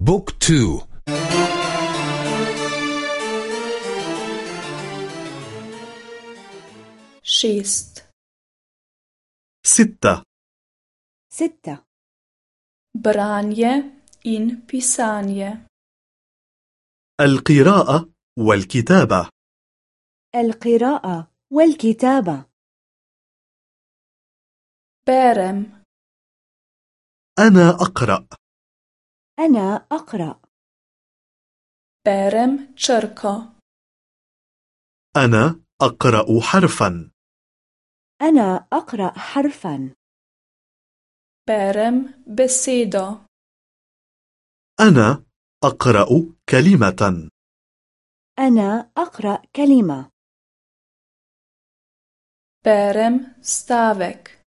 Book two. Šest. ستة. ستة. Branje in pisanje. القراءة والكتابة. القراءة والكتابة. Berem أنا أقرأ. أنا أقرأ. Berem črko أنا أقرأ حرفا. أنا أقرأ حرفا. Berem besedo أنا أقرأ كلمة. أنا أقرأ كلمة. Berem stavek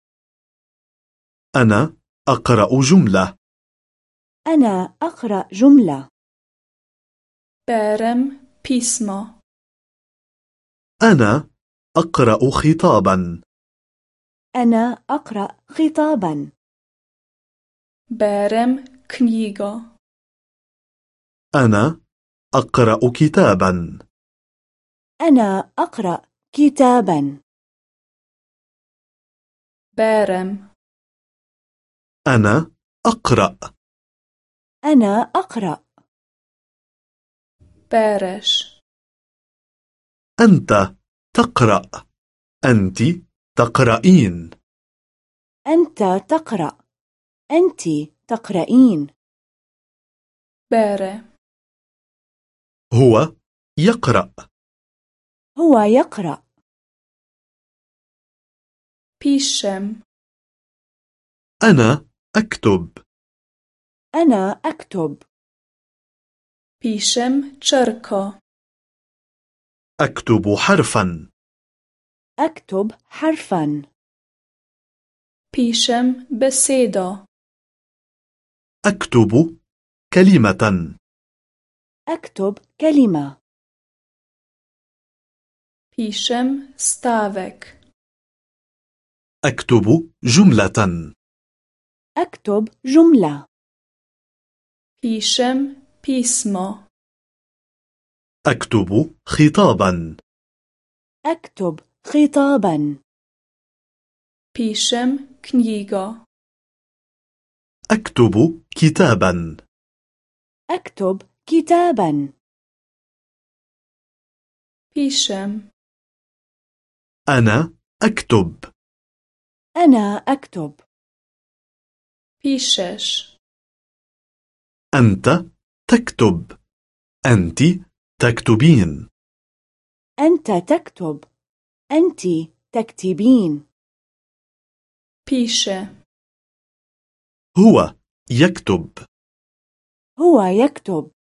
أنا أقرأ جملة. أنا أقرأ جملة. Berem pismo أنا أقرأ خطابا. أنا أقرأ خطابا. Berem knjigo أنا أقرأ كتابا. أنا أقرأ كتابا. بارم أنا أقرأ أنا أقرأ. بارش أنت تقرأ. أنت تقرأين. أنت تقرأ. أنت تقرأين. باره هو يقرأ. هو يقرأ. بيشم أنا أكتب. أنا أكتب. بيشم تشركا أكتب حرفا. أكتب حرفا. بيشم بسيدا أكتب كلمة. أكتب كلمة. بيشم ستافك أكتب جملة. أكتب جملة. بيشم بيسما أكتب خطابا. أكتب خطابا. بيشم كنيغا أكتب كتابا. أكتب كتابا. بيشم أنا أكتب. أنا أكتب. بيشش أنت تكتب. أنت تكتبين. أنت تكتب. أنت تكتبين. بيشه هو يكتب. هو يكتب.